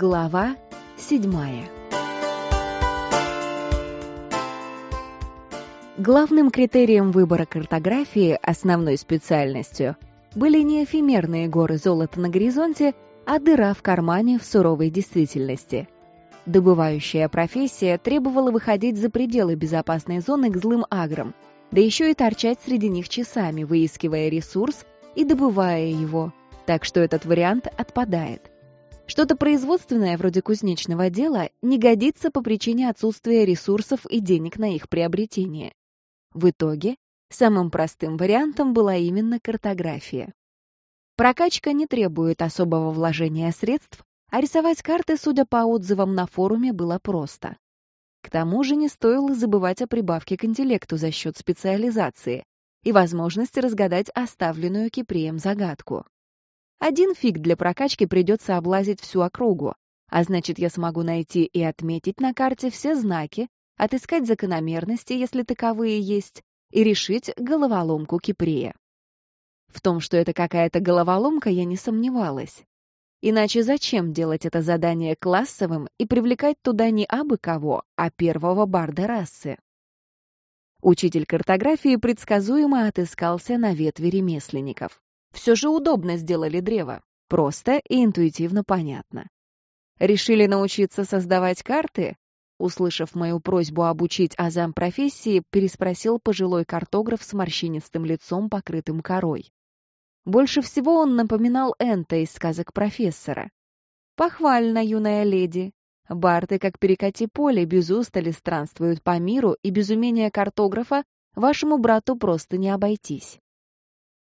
Глава седьмая Главным критерием выбора картографии, основной специальностью, были не эфемерные горы золота на горизонте, а дыра в кармане в суровой действительности. Добывающая профессия требовала выходить за пределы безопасной зоны к злым аграм, да еще и торчать среди них часами, выискивая ресурс и добывая его, так что этот вариант отпадает. Что-то производственное, вроде кузнечного дела, не годится по причине отсутствия ресурсов и денег на их приобретение. В итоге, самым простым вариантом была именно картография. Прокачка не требует особого вложения средств, а рисовать карты, судя по отзывам на форуме, было просто. К тому же не стоило забывать о прибавке к интеллекту за счет специализации и возможности разгадать оставленную Кипреем загадку. Один фиг для прокачки придется облазить всю округу, а значит, я смогу найти и отметить на карте все знаки, отыскать закономерности, если таковые есть, и решить головоломку Кипрея. В том, что это какая-то головоломка, я не сомневалась. Иначе зачем делать это задание классовым и привлекать туда не абы кого, а первого барда расы? Учитель картографии предсказуемо отыскался на ветви ремесленников. Все же удобно сделали древо. Просто и интуитивно понятно. Решили научиться создавать карты? Услышав мою просьбу обучить азам профессии, переспросил пожилой картограф с морщинистым лицом, покрытым корой. Больше всего он напоминал Энта из сказок профессора. «Похвально, юная леди. Барты, как перекати поле, без устали странствуют по миру, и без умения картографа вашему брату просто не обойтись».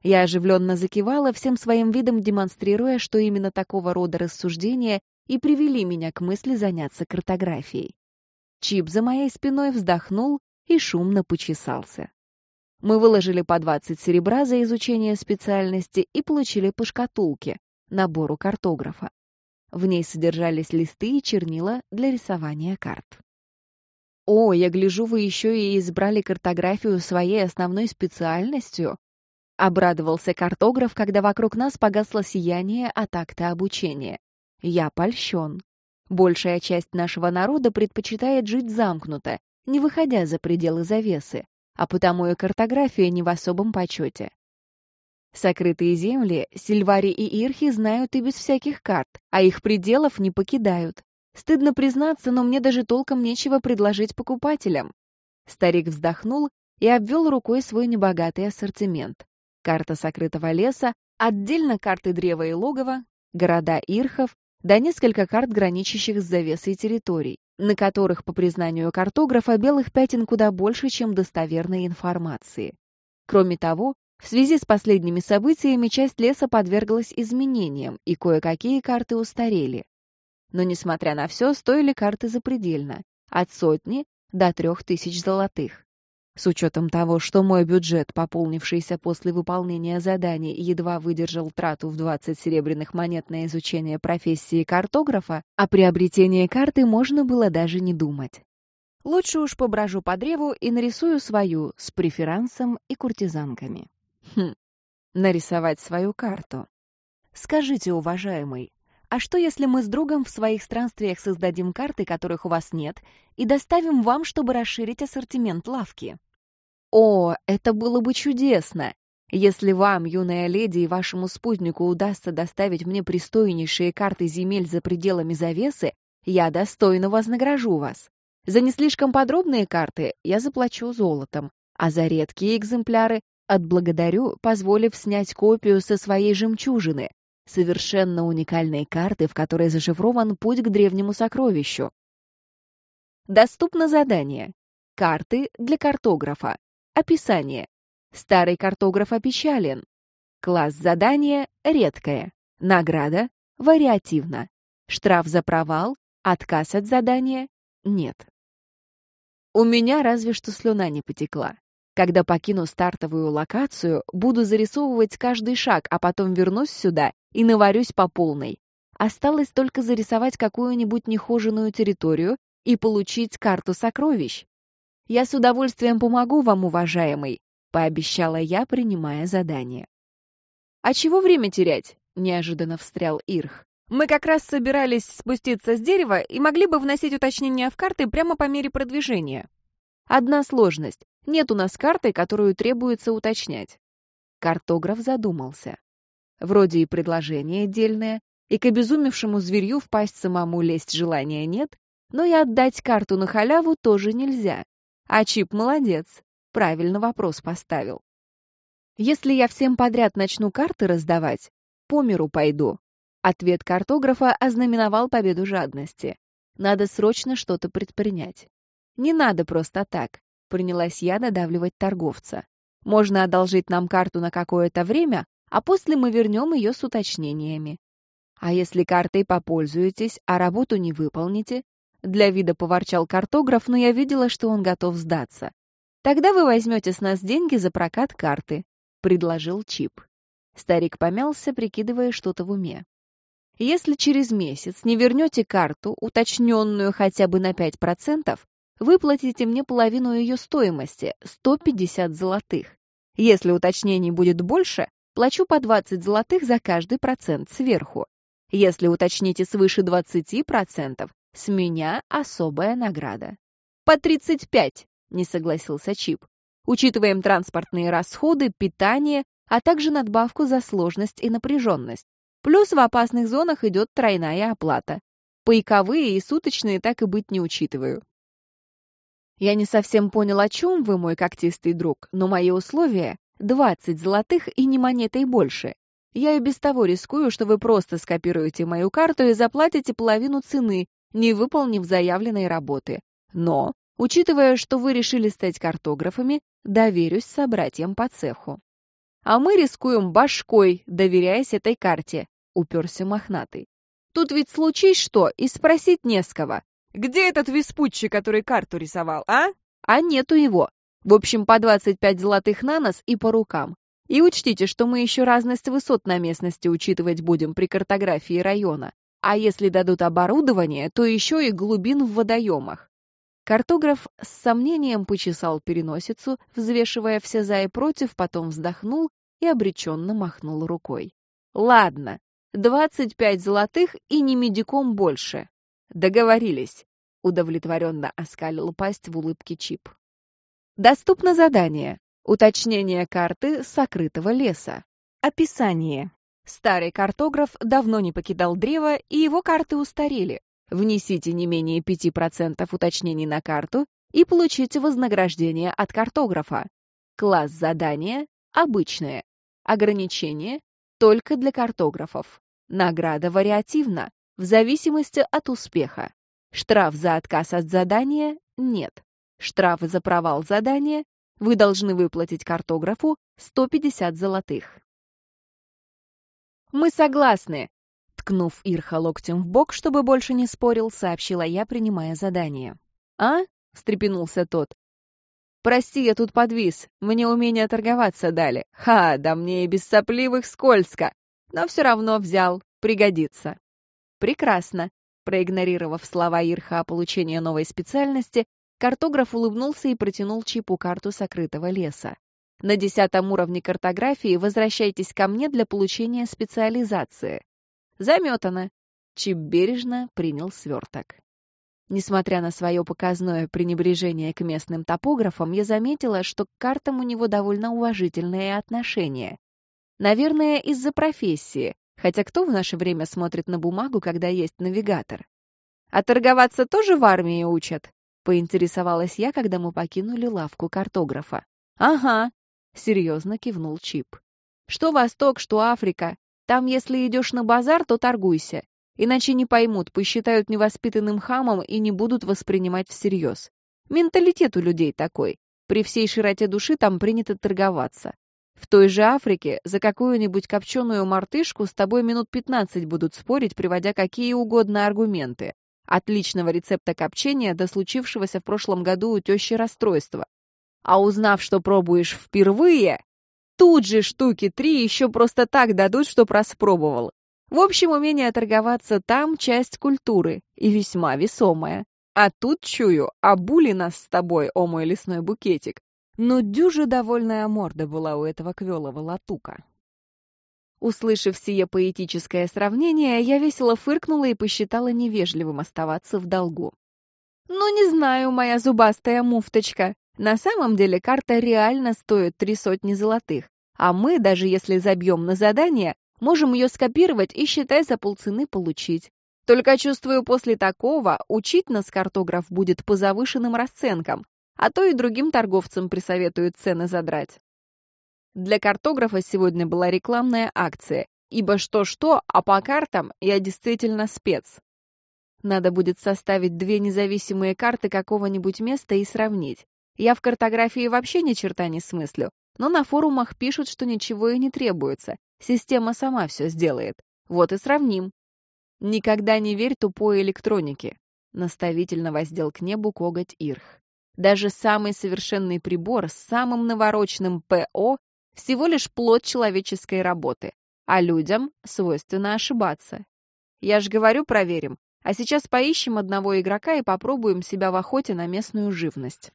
Я оживленно закивала, всем своим видом демонстрируя, что именно такого рода рассуждения и привели меня к мысли заняться картографией. Чип за моей спиной вздохнул и шумно почесался. Мы выложили по 20 серебра за изучение специальности и получили по шкатулке, набору картографа. В ней содержались листы и чернила для рисования карт. «О, я гляжу, вы еще и избрали картографию своей основной специальностью», Обрадовался картограф, когда вокруг нас погасло сияние от акта обучения. Я польщен. Большая часть нашего народа предпочитает жить замкнуто, не выходя за пределы завесы, а потому и картография не в особом почете. Сокрытые земли Сильвари и Ирхи знают и без всяких карт, а их пределов не покидают. Стыдно признаться, но мне даже толком нечего предложить покупателям. Старик вздохнул и обвел рукой свой небогатый ассортимент карта сокрытого леса, отдельно карты древа и логова, города Ирхов, да несколько карт, граничащих с завесой территорий, на которых, по признанию картографа, белых пятен куда больше, чем достоверной информации. Кроме того, в связи с последними событиями часть леса подверглась изменениям, и кое-какие карты устарели. Но, несмотря на все, стоили карты запредельно, от сотни до трех тысяч золотых. С учетом того, что мой бюджет, пополнившийся после выполнения заданий, едва выдержал трату в 20 серебряных монет на изучение профессии картографа, о приобретении карты можно было даже не думать. Лучше уж поброжу по древу и нарисую свою с преферансом и куртизанками. Хм, нарисовать свою карту. Скажите, уважаемый, а что если мы с другом в своих странствиях создадим карты, которых у вас нет, и доставим вам, чтобы расширить ассортимент лавки? О, это было бы чудесно! Если вам, юная леди, и вашему спутнику удастся доставить мне пристойнейшие карты земель за пределами завесы, я достойно вознагражу вас. За не слишком подробные карты я заплачу золотом, а за редкие экземпляры отблагодарю, позволив снять копию со своей жемчужины, совершенно уникальной карты, в которой зашифрован путь к древнему сокровищу. Доступно задание. Карты для картографа. Описание. Старый картограф опечален. Класс задания редкое. Награда вариативна. Штраф за провал, отказ от задания нет. У меня разве что слюна не потекла. Когда покину стартовую локацию, буду зарисовывать каждый шаг, а потом вернусь сюда и наварюсь по полной. Осталось только зарисовать какую-нибудь нехоженную территорию и получить карту сокровищ. «Я с удовольствием помогу вам, уважаемый», — пообещала я, принимая задание. «А чего время терять?» — неожиданно встрял Ирх. Мы как раз собирались спуститься с дерева и могли бы вносить уточнения в карты прямо по мере продвижения. Одна сложность. Нет у нас карты, которую требуется уточнять. Картограф задумался. Вроде и предложение дельное, и к обезумевшему зверью впасть самому лезть желания нет, но и отдать карту на халяву тоже нельзя. А Чип молодец, правильно вопрос поставил. Если я всем подряд начну карты раздавать, по миру пойду. Ответ картографа ознаменовал победу жадности. Надо срочно что-то предпринять. Не надо просто так, принялась я надавливать торговца. Можно одолжить нам карту на какое-то время, а после мы вернем ее с уточнениями. А если картой попользуетесь, а работу не выполните? Для вида поворчал картограф, но я видела, что он готов сдаться. Тогда вы возьмете с нас деньги за прокат карты, предложил Чип. Старик помялся, прикидывая что-то в уме. Если через месяц не вернете карту, уточненную хотя бы на 5%, выплатите мне половину ее стоимости, 150 золотых. Если уточнений будет больше, плачу по 20 золотых за каждый процент сверху. Если уточните свыше 20%, с меня особая награда. По 35, не согласился Чип. Учитываем транспортные расходы, питание, а также надбавку за сложность и напряженность. Плюс в опасных зонах идет тройная оплата. Пайковые и суточные так и быть не учитываю. Я не совсем понял, о чем вы, мой когтистый друг, но мои условия — 20 золотых и не монетой больше. Я и без того рискую, что вы просто скопируете мою карту и заплатите половину цены, не выполнив заявленной работы. Но, учитывая, что вы решили стать картографами, доверюсь собратьям по цеху. А мы рискуем башкой, доверяясь этой карте, уперся мохнатый. Тут ведь случись что, и спросить не с кого. Где этот Веспуччи, который карту рисовал, а? А нету его. В общем, по 25 золотых на нос и по рукам. И учтите, что мы еще разность высот на местности учитывать будем при картографии района. А если дадут оборудование, то еще и глубин в водоемах. Картограф с сомнением почесал переносицу, взвешивая все за и против, потом вздохнул и обреченно махнул рукой. «Ладно, двадцать пять золотых и не медиком больше. Договорились удовлетворенно оскалил пасть в улыбке Чип. Доступно задание. Уточнение карты сокрытого леса. Описание. Старый картограф давно не покидал древо, и его карты устарели. Внесите не менее 5% уточнений на карту и получите вознаграждение от картографа. Класс задания – обычное. Ограничение – только для картографов. Награда вариативна, в зависимости от успеха. Штраф за отказ от задания – нет. Штрафы за провал задания вы должны выплатить картографу 150 золотых. «Мы согласны», — ткнув Ирха локтем в бок, чтобы больше не спорил, сообщила я, принимая задание. «А?» — встрепенулся тот. «Прости, я тут подвис. Мне умение торговаться дали. Ха, да мне и без сопливых скользко. Но все равно взял. Пригодится». «Прекрасно. Проигнорировав слова Ирха о получении новой специальности, картограф улыбнулся и протянул Чипу карту сокрытого леса. На десятом уровне картографии возвращайтесь ко мне для получения специализации. Заметано. Чип бережно принял сверток. Несмотря на свое показное пренебрежение к местным топографам, я заметила, что к картам у него довольно уважительное отношение. Наверное, из-за профессии, Хотя кто в наше время смотрит на бумагу, когда есть навигатор? А торговаться тоже в армии учат? Поинтересовалась я, когда мы покинули лавку картографа. Ага, серьезно кивнул Чип. Что Восток, что Африка. Там, если идешь на базар, то торгуйся. Иначе не поймут, посчитают невоспитанным хамом и не будут воспринимать всерьез. Менталитет у людей такой. При всей широте души там принято торговаться. В той же Африке за какую-нибудь копченую мартышку с тобой минут 15 будут спорить, приводя какие угодно аргументы. От личного рецепта копчения до случившегося в прошлом году у тещи расстройства. А узнав, что пробуешь впервые, тут же штуки три еще просто так дадут, что распробовал. В общем, умение торговаться там — часть культуры, и весьма весомая. А тут, чую, обули нас с тобой, о мой лесной букетик, но дюже довольная морда была у этого квелого латука. Услышав сие поэтическое сравнение, я весело фыркнула и посчитала невежливым оставаться в долгу. «Ну, не знаю, моя зубастая муфточка. На самом деле карта реально стоит три сотни золотых, а мы, даже если забьем на задание, можем ее скопировать и, считай, за полцены получить. Только чувствую, после такого учить нас картограф будет по завышенным расценкам, а то и другим торговцам присоветуют цены задрать. Для картографа сегодня была рекламная акция, ибо что-что, а по картам я действительно спец. Надо будет составить две независимые карты какого-нибудь места и сравнить. Я в картографии вообще ни черта не смыслю, но на форумах пишут, что ничего и не требуется. Система сама все сделает. Вот и сравним. Никогда не верь тупой электронике. Наставительно воздел к небу коготь Ирх. Даже самый совершенный прибор с самым навороченным ПО всего лишь плод человеческой работы, а людям свойственно ошибаться. Я ж говорю, проверим, а сейчас поищем одного игрока и попробуем себя в охоте на местную живность.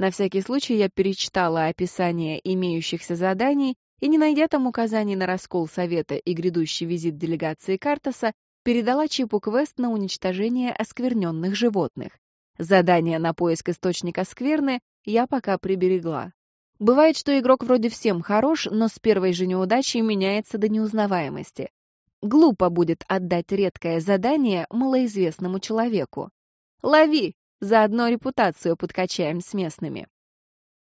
На всякий случай я перечитала описание имеющихся заданий и, не найдя там указаний на раскол совета и грядущий визит делегации Картаса, передала Чипу квест на уничтожение оскверненных животных. Задание на поиск источника скверны я пока приберегла. Бывает, что игрок вроде всем хорош, но с первой же неудачей меняется до неузнаваемости. Глупо будет отдать редкое задание малоизвестному человеку. Лови, заодно репутацию подкачаем с местными.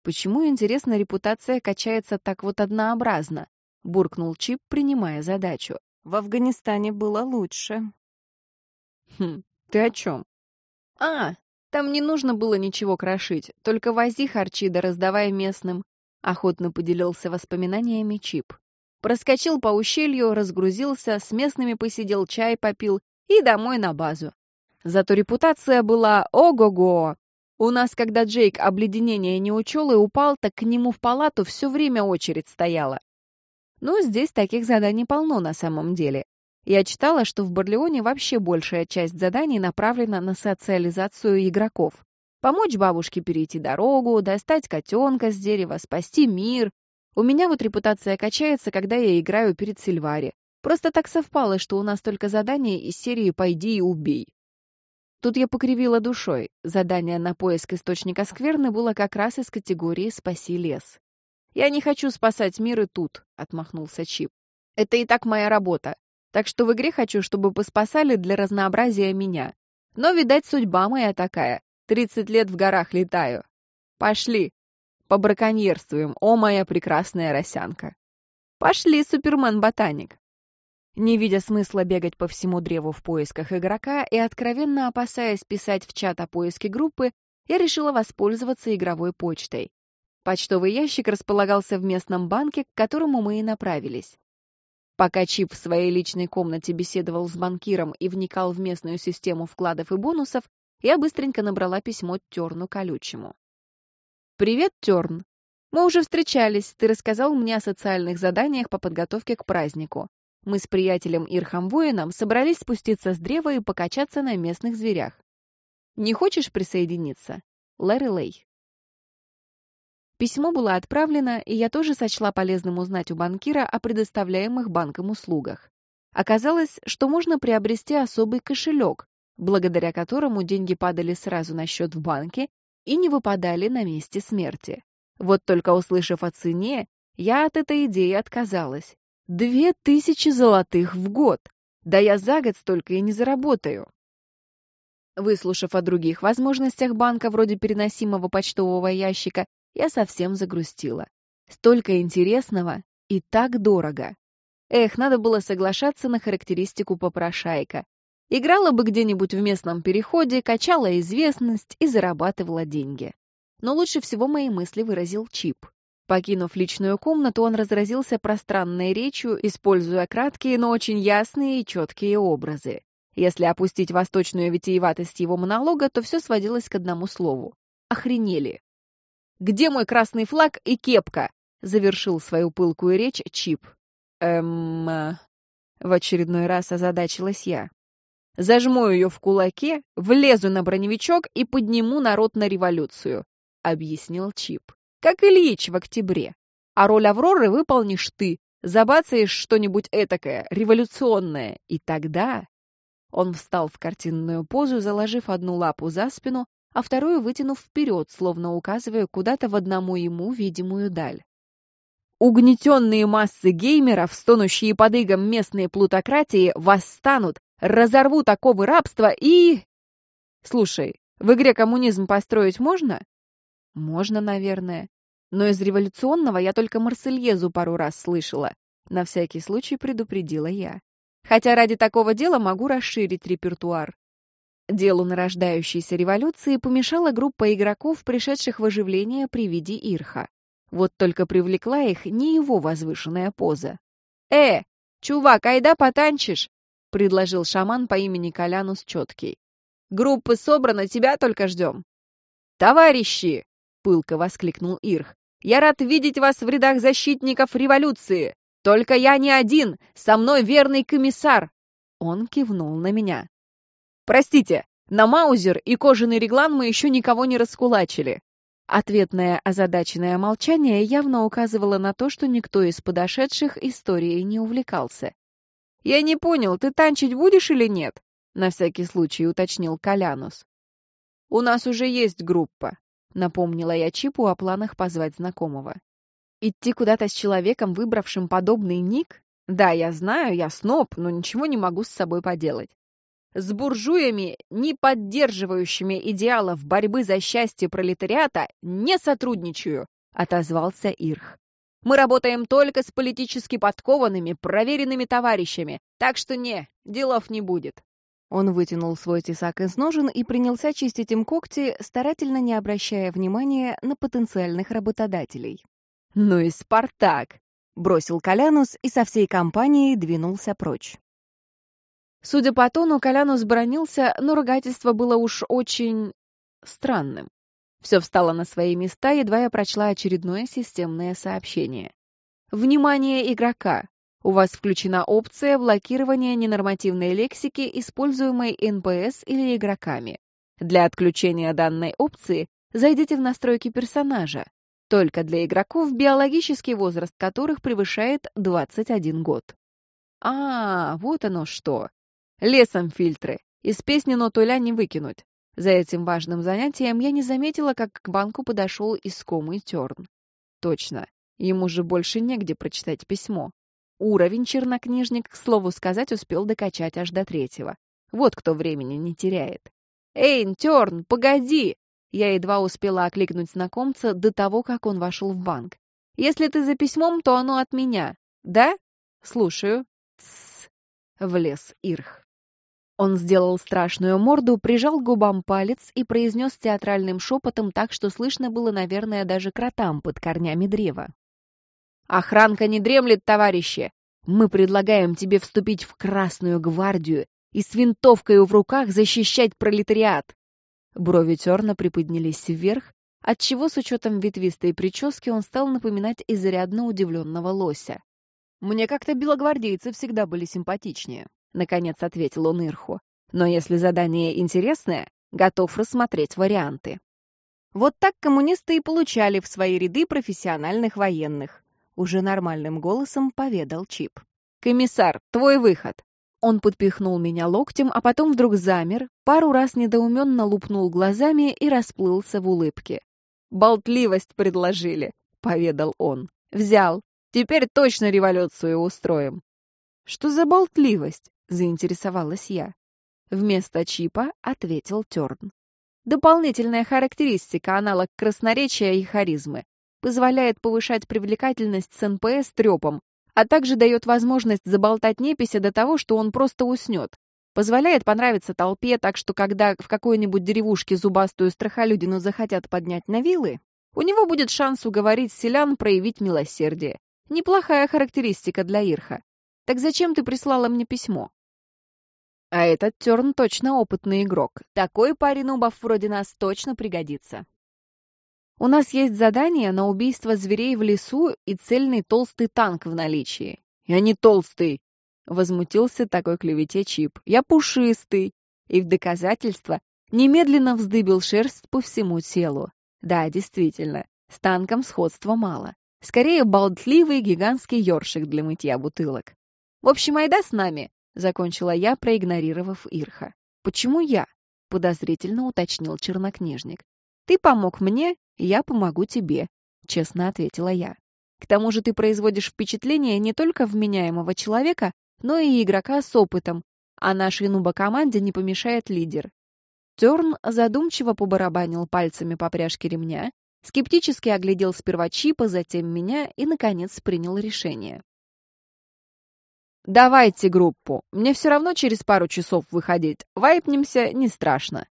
Почему, интересно, репутация качается так вот однообразно? Буркнул Чип, принимая задачу. В Афганистане было лучше. Хм, ты о чем? А, там не нужно было ничего крошить, только вози харчи да раздавай местным. Охотно поделился воспоминаниями Чип. Проскочил по ущелью, разгрузился, с местными посидел, чай попил и домой на базу. Зато репутация была ого-го. У нас, когда Джейк обледенение не учел и упал, так к нему в палату все время очередь стояла. Ну, здесь таких заданий полно на самом деле. Я читала, что в Барлеоне вообще большая часть заданий направлена на социализацию игроков. Помочь бабушке перейти дорогу, достать котенка с дерева, спасти мир. У меня вот репутация качается, когда я играю перед Сильвари. Просто так совпало, что у нас только задания из серии «Пойди и убей». Тут я покривила душой. Задание на поиск источника скверны было как раз из категории «Спаси лес». «Я не хочу спасать мир и тут», — отмахнулся Чип. «Это и так моя работа. Так что в игре хочу, чтобы поспасали для разнообразия меня. Но, видать, судьба моя такая. Тридцать лет в горах летаю. Пошли. Побраконьерствуем, о моя прекрасная росянка. Пошли, Супермен-ботаник. Не видя смысла бегать по всему древу в поисках игрока и откровенно опасаясь писать в чат о поиске группы, я решила воспользоваться игровой почтой. Почтовый ящик располагался в местном банке, к которому мы и направились. Пока Чип в своей личной комнате беседовал с банкиром и вникал в местную систему вкладов и бонусов, я быстренько набрала письмо Терну Колючему. «Привет, Терн. Мы уже встречались, ты рассказал мне о социальных заданиях по подготовке к празднику. Мы с приятелем Ирхам Воином собрались спуститься с древа и покачаться на местных зверях. Не хочешь присоединиться? Лэри Лей». Письмо было отправлено, и я тоже сочла полезным узнать у банкира о предоставляемых банком услугах. Оказалось, что можно приобрести особый кошелек, благодаря которому деньги падали сразу на счет в банке и не выпадали на месте смерти. Вот только услышав о цене, я от этой идеи отказалась. Две тысячи золотых в год! Да я за год столько и не заработаю. Выслушав о других возможностях банка вроде переносимого почтового ящика я совсем загрустила. Столько интересного и так дорого. Эх, надо было соглашаться на характеристику попрошайка. Играла бы где-нибудь в местном переходе, качала известность и зарабатывала деньги. Но лучше всего мои мысли выразил Чип. Покинув личную комнату, он разразился пространной речью, используя краткие, но очень ясные и четкие образы. Если опустить восточную витиеватость его монолога, то все сводилось к одному слову. Охренели. Где мой красный флаг и кепка?» — завершил свою пылкую речь Чип. «Эм...» — в очередной раз озадачилась я. «Зажму ее в кулаке, влезу на броневичок и подниму народ на революцию», — объяснил Чип. «Как Ильич в октябре. А роль Авроры выполнишь ты. Забацаешь что-нибудь этакое, революционное, и тогда... Он встал в картинную позу, заложив одну лапу за спину, а вторую вытянув вперед, словно указывая куда-то в одному ему видимую даль. Угнетенные массы геймеров, стонущие под игом местные плутократии, восстанут, разорвут оковы рабства и... Слушай, в игре коммунизм построить можно? Можно, наверное. Но из революционного я только Марсельезу пару раз слышала. На всякий случай предупредила я. Хотя ради такого дела могу расширить репертуар. Делу нарождающейся революции помешала группа игроков, пришедших в оживление при виде Ирха. Вот только привлекла их не его возвышенная поза. «Э, чувак, айда потанчишь!» — предложил шаман по имени Колянус Четкий. «Группы собраны, тебя только ждем!» «Товарищи!» — пылко воскликнул Ирх. «Я рад видеть вас в рядах защитников революции! Только я не один, со мной верный комиссар!» Он кивнул на меня. «Простите, на Маузер и кожаный реглан мы еще никого не раскулачили. Ответное озадаченное молчание явно указывало на то, что никто из подошедших историей не увлекался. «Я не понял, ты танчить будешь или нет?» — на всякий случай уточнил Колянус. «У нас уже есть группа», — напомнила я Чипу о планах позвать знакомого. «Идти куда-то с человеком, выбравшим подобный ник? Да, я знаю, я сноб, но ничего не могу с собой поделать. С буржуями, не поддерживающими идеалов борьбы за счастье пролетариата, не сотрудничаю», — отозвался Ирх. «Мы работаем только с политически подкованными, проверенными товарищами, так что не, делов не будет». Он вытянул свой тесак из ножен и принялся чистить им когти, старательно не обращая внимания на потенциальных работодателей. «Ну и Спартак!» — бросил Колянус и со всей компанией двинулся прочь. Судя по тону, Колянус бронился, но ругательство было уж очень... странным. Все встало на свои места, едва я прочла очередное системное сообщение. Внимание игрока! У вас включена опция блокирования ненормативной лексики, используемой НПС или игроками. Для отключения данной опции зайдите в настройки персонажа. Только для игроков, биологический возраст которых превышает 21 год. А, вот оно что. Лесом фильтры. Из песни ноту ля не выкинуть. За этим важным занятием я не заметила, как к банку подошел искомый Терн. Точно, ему же больше негде прочитать письмо. Уровень чернокнижник, к слову сказать, успел докачать аж до третьего. Вот кто времени не теряет. «Эйн, Терн, погоди!» Я едва успела окликнуть знакомца до того, как он вошел в банк. «Если ты за письмом, то оно от меня. Да?» «Слушаю». «Тссс», — влез Ирх. Он сделал страшную морду, прижал губам палец и произнес театральным шепотом так, что слышно было, наверное, даже кротам под корнями древа. «Охранка не дремлет, товарищи! Мы предлагаем тебе вступить в Красную гвардию и с винтовкой в руках защищать пролетариат!» Брови Терна приподнялись вверх, отчего с учетом ветвистой прически он стал напоминать изрядно удивленного лося. «Мне как-то белогвардейцы всегда были симпатичнее», — наконец ответил он Ирху. «Но если задание интересное, готов рассмотреть варианты». Вот так коммунисты и получали в свои ряды профессиональных военных. Уже нормальным голосом поведал Чип. «Комиссар, твой выход!» Он подпихнул меня локтем, а потом вдруг замер, пару раз недоуменно лупнул глазами и расплылся в улыбке. «Болтливость предложили», — поведал он. «Взял. Теперь точно революцию устроим». «Что за болтливость?» заинтересовалась я. Вместо чипа ответил Терн. Дополнительная характеристика, аналог красноречия и харизмы. Позволяет повышать привлекательность с НПС трепом, а также дает возможность заболтать непися до того, что он просто уснет. Позволяет понравиться толпе, так что когда в какой-нибудь деревушке зубастую страхолюдину захотят поднять на вилы, у него будет шанс уговорить селян проявить милосердие. Неплохая характеристика для Ирха. Так зачем ты прислала мне письмо? А этот Терн точно опытный игрок. Такой парень убав вроде нас точно пригодится. У нас есть задание на убийство зверей в лесу и цельный толстый танк в наличии. Я не толстый, возмутился такой клевете Чип. Я пушистый. И в доказательство немедленно вздыбил шерсть по всему телу. Да, действительно, с танком сходства мало. Скорее, болтливый гигантский ёршик для мытья бутылок. «В общем, айда с нами», — закончила я, проигнорировав Ирха. «Почему я?» — подозрительно уточнил чернокнижник. «Ты помог мне, я помогу тебе», — честно ответила я. «К тому же ты производишь впечатление не только вменяемого человека, но и игрока с опытом, а нашей нуба-команде не помешает лидер. Терн задумчиво побарабанил пальцами по пряжке ремня, скептически оглядел сперва Чипа, затем меня и, наконец, принял решение. «Давайте группу. Мне все равно через пару часов выходить. Вайпнемся, не страшно».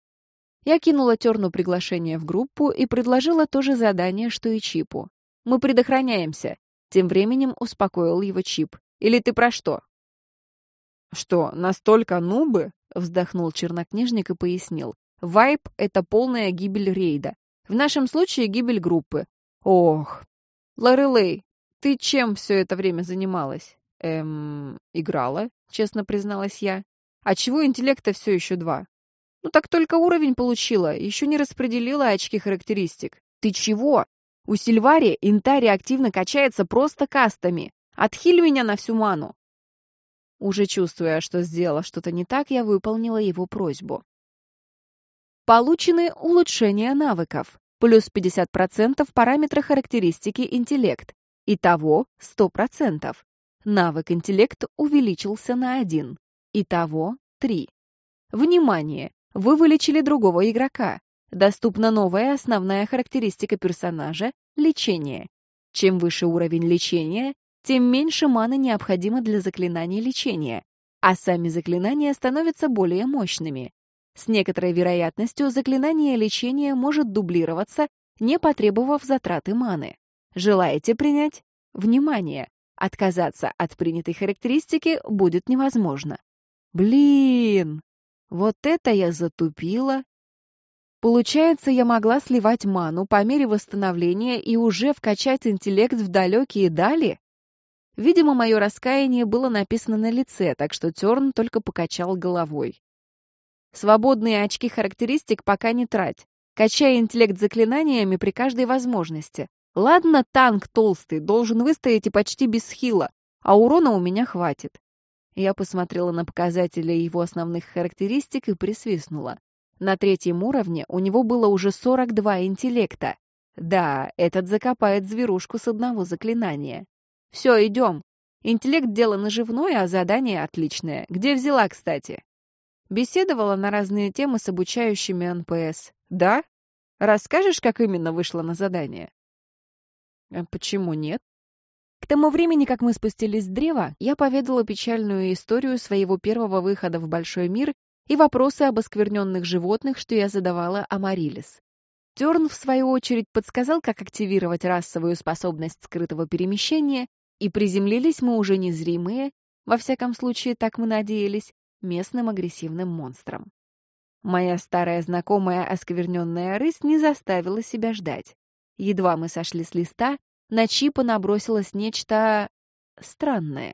Я кинула Терну приглашение в группу и предложила то же задание, что и Чипу. «Мы предохраняемся». Тем временем успокоил его Чип. «Или ты про что?» «Что, настолько нубы?» — вздохнул чернокнижник и пояснил. «Вайп — это полная гибель рейда. В нашем случае гибель группы. Ох. Лорелей, ты чем все это время занималась?» «Эм, играла», — честно призналась я. «А чего интеллекта все еще два?» «Ну так только уровень получила, еще не распределила очки характеристик». «Ты чего? У Сильвари интари активно качается просто кастами. Отхиль меня на всю ману». Уже чувствуя, что сделала что-то не так, я выполнила его просьбу. Получены улучшения навыков. Плюс 50% параметра характеристики интеллект. Итого 100%. Навык интеллект увеличился на 1. Итого 3. Внимание! Вы вылечили другого игрока. Доступна новая основная характеристика персонажа – лечение. Чем выше уровень лечения, тем меньше маны необходимо для заклинаний лечения, а сами заклинания становятся более мощными. С некоторой вероятностью заклинание лечения может дублироваться, не потребовав затраты маны. Желаете принять? Внимание! Отказаться от принятой характеристики будет невозможно. Блин! Вот это я затупила! Получается, я могла сливать ману по мере восстановления и уже вкачать интеллект в далекие дали? Видимо, мое раскаяние было написано на лице, так что Терн только покачал головой. Свободные очки характеристик пока не трать. Качай интеллект заклинаниями при каждой возможности. Ладно, танк толстый, должен выстоять и почти без хила, а урона у меня хватит. Я посмотрела на показатели его основных характеристик и присвистнула. На третьем уровне у него было уже 42 интеллекта. Да, этот закопает зверушку с одного заклинания. Все, идем. Интеллект — дело наживное, а задание отличное. Где взяла, кстати? Беседовала на разные темы с обучающими НПС. Да? Расскажешь, как именно вышла на задание? А почему нет? К тому времени, как мы спустились с древа, я поведала печальную историю своего первого выхода в большой мир и вопросы об оскверненных животных, что я задавала Амарилис. Терн, в свою очередь, подсказал, как активировать расовую способность скрытого перемещения и приземлились мы уже незримые, во всяком случае, так мы надеялись, местным агрессивным монстром. Моя старая знакомая оскверненная рысь не заставила себя ждать. Едва мы сошли с листа, на Чипа набросилось нечто... странное.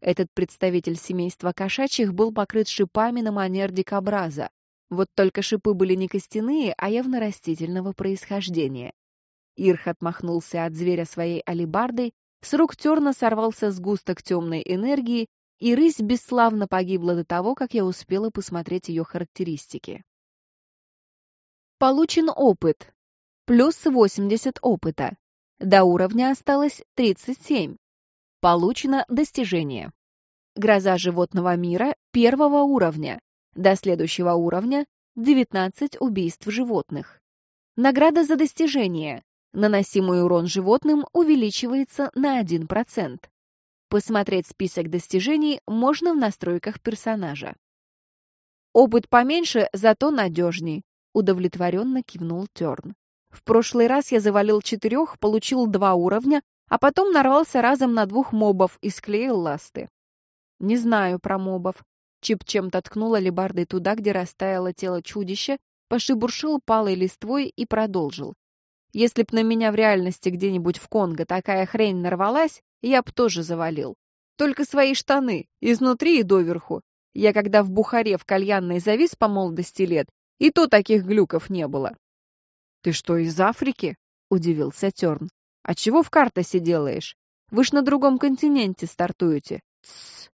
Этот представитель семейства кошачьих был покрыт шипами на манер дикобраза. Вот только шипы были не костяные, а явно растительного происхождения. Ирх отмахнулся от зверя своей алибардой с рук Терна сорвался сгусток темной энергии, и рысь бесславно погибла до того, как я успела посмотреть ее характеристики. Получен опыт. Плюс 80 опыта. До уровня осталось 37. Получено достижение. Гроза животного мира первого уровня. До следующего уровня 19 убийств животных. Награда за достижение. Наносимый урон животным увеличивается на 1%. Посмотреть список достижений можно в настройках персонажа. «Опыт поменьше, зато надежней», — удовлетворенно кивнул Терн. «В прошлый раз я завалил четырех, получил два уровня, а потом нарвался разом на двух мобов и склеил ласты». «Не знаю про мобов». Чип чем-то ткнул алебардой туда, где растаяло тело чудища, пошибуршил палой листвой и продолжил. Если б на меня в реальности где-нибудь в Конго такая хрень нарвалась, я б тоже завалил. Только свои штаны, изнутри и доверху. Я когда в Бухаре в кальянной завис по молодости лет, и то таких глюков не было. «Ты что, из Африки?» — удивился Терн. А чего в картосе делаешь? Вы ж на другом континенте стартуете. Тссс.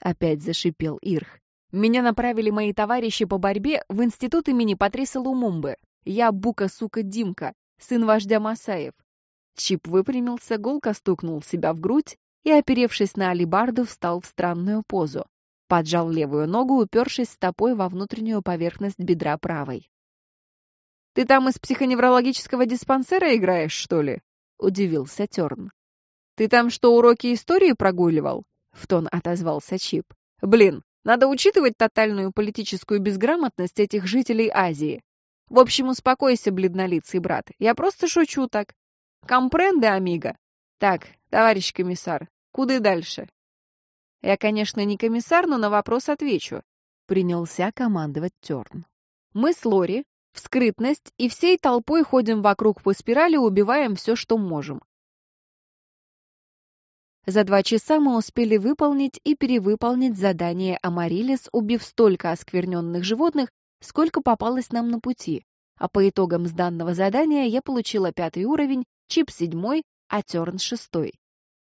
Опять зашипел Ирх. Меня направили мои товарищи по борьбе в институт имени Патриса Лумумбы. Я Бука-сука Димка, сын вождя Масаев. Чип выпрямился, гулко стукнул себя в грудь и, оперевшись на алибарду, встал в странную позу. Поджал левую ногу, упершись стопой во внутреннюю поверхность бедра правой. «Ты там из психоневрологического диспансера играешь, что ли?» — удивился Терн. «Ты там что, уроки истории прогуливал?» — в тон отозвался Чип. «Блин, надо учитывать тотальную политическую безграмотность этих жителей Азии. В общем, успокойся, бледнолицый брат. Я просто шучу так. Компренде, амиго. Так, товарищ комиссар, куда дальше? Я, конечно, не комиссар, но на вопрос отвечу. Принялся командовать Терн. Мы с Лори в скрытность и всей толпой ходим вокруг по спирали, убиваем все, что можем. За два часа мы успели выполнить и перевыполнить задание Амарилис, убив столько оскверненных животных, сколько попалось нам на пути. А по итогам сданного задания я получила пятый уровень, чип седьмой, а терн шестой.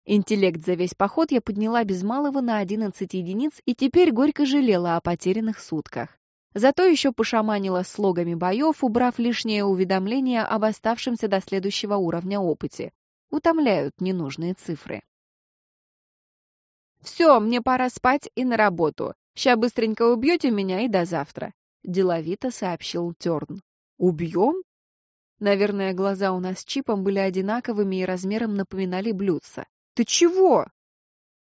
Интеллект за весь поход я подняла без малого на 11 единиц и теперь горько жалела о потерянных сутках. Зато еще пошаманила слогами боев, убрав лишнее уведомление об оставшемся до следующего уровня опыте. Утомляют ненужные цифры. «Все, мне пора спать и на работу. Ща быстренько убьете меня и до завтра», — деловито сообщил Терн. «Убьем?» Наверное, глаза у нас с Чипом были одинаковыми и размером напоминали блюдца. «Ты чего?»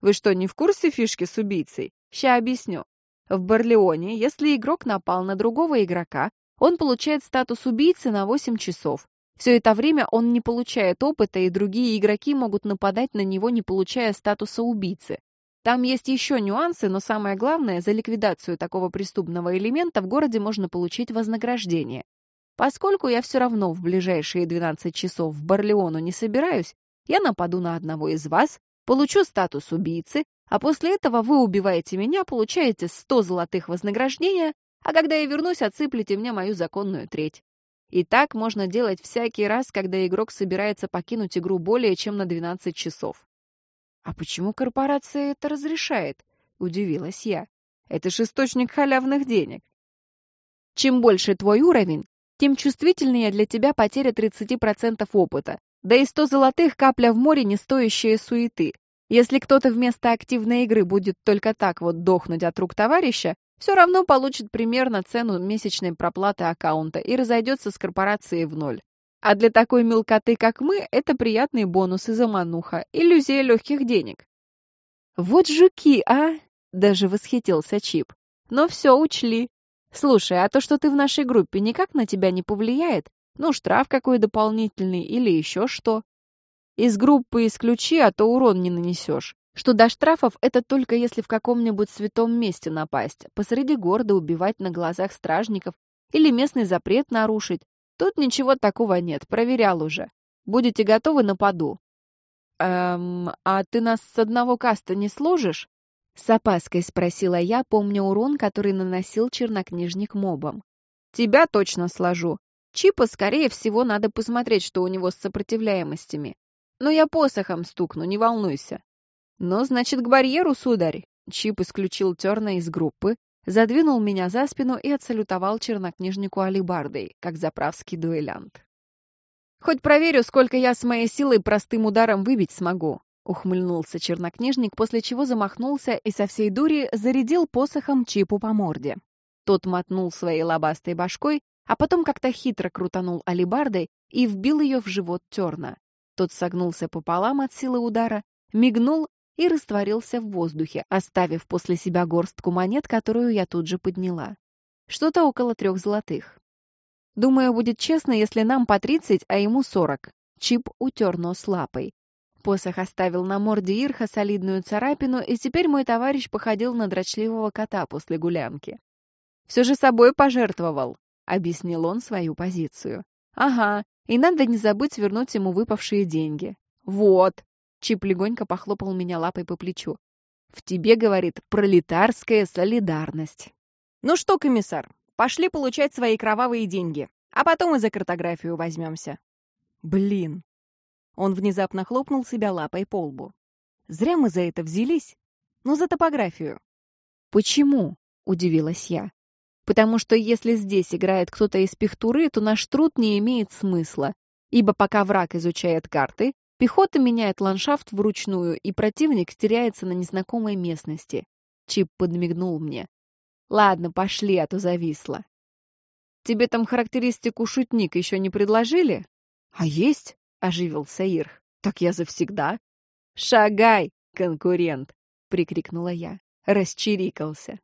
«Вы что, не в курсе фишки с убийцей? Ща объясню. В Барлеоне, если игрок напал на другого игрока, он получает статус убийцы на 8 часов. Все это время он не получает опыта, и другие игроки могут нападать на него, не получая статуса убийцы. Там есть еще нюансы, но самое главное, за ликвидацию такого преступного элемента в городе можно получить вознаграждение. Поскольку я все равно в ближайшие 12 часов в Барлеону не собираюсь, я нападу на одного из вас, получу статус убийцы, а после этого вы убиваете меня, получаете 100 золотых вознаграждения, а когда я вернусь, отсыплете мне мою законную треть. И так можно делать всякий раз, когда игрок собирается покинуть игру более чем на 12 часов. «А почему корпорация это разрешает?» — удивилась я. «Это же источник халявных денег». «Чем больше твой уровень, тем чувствительнее для тебя потеря 30% опыта. Да и 100 золотых капля в море, не стоящая суеты. Если кто-то вместо активной игры будет только так вот дохнуть от рук товарища, все равно получит примерно цену месячной проплаты аккаунта и разойдется с корпорацией в ноль. А для такой мелкоты, как мы, это приятный бонус из замануха, иллюзия легких денег. Вот жуки, а! Даже восхитился Чип. Но все учли. Слушай, а то, что ты в нашей группе, никак на тебя не повлияет? Ну, штраф какой дополнительный или еще что? Из группы исключи, а то урон не нанесешь. Что до штрафов, это только если в каком-нибудь святом месте напасть, посреди города убивать на глазах стражников или местный запрет нарушить. Тут ничего такого нет, проверял уже. Будете готовы, нападу. Эм, а ты нас с одного каста не сложишь? С опаской спросила я, помня урон, который наносил чернокнижник мобам. Тебя точно сложу. Чипа, скорее всего, надо посмотреть, что у него с сопротивляемостями. Но я посохом стукну, не волнуйся. Ну, значит, к барьеру, сударь. Чип исключил Терна из группы, задвинул меня за спину и отсалютовал чернокнижнику алибардой, как заправский дуэлянт. «Хоть проверю, сколько я с моей силой простым ударом выбить смогу», — ухмыльнулся чернокнижник, после чего замахнулся и со всей дури зарядил посохом Чипу по морде. Тот мотнул своей лобастой башкой, а потом как-то хитро крутанул алибардой и вбил ее в живот Терна. Тот согнулся пополам от силы удара, мигнул и растворился в воздухе, оставив после себя горстку монет, которую я тут же подняла. Что-то около трех золотых. Думаю, будет честно, если нам по тридцать, а ему сорок. Чип утер нос лапой. Посох оставил на морде Ирха солидную царапину, и теперь мой товарищ походил на дрочливого кота после гулянки. «Все же собой пожертвовал», — объяснил он свою позицию. «Ага, и надо не забыть вернуть ему выпавшие деньги. Вот. Чип легонько похлопал меня лапой по плечу. В тебе, говорит, пролетарская солидарность. Ну что, комиссар, пошли получать свои кровавые деньги, а потом и за картографию возьмемся. Блин. Он внезапно хлопнул себя лапой по лбу. Зря мы за это взялись. Ну, за топографию. Почему? Удивилась я. Потому что если здесь играет кто-то из пихтуры, то наш труд не имеет смысла, ибо пока враг изучает карты, пехота меняет ландшафт вручную, и противник теряется на незнакомой местности. Чип подмигнул мне. Ладно, пошли, а то зависло. Тебе там характеристику шутник еще не предложили? А есть, оживился Ирх. Так я завсегда. Шагай, конкурент, прикрикнула я. Расчирикался.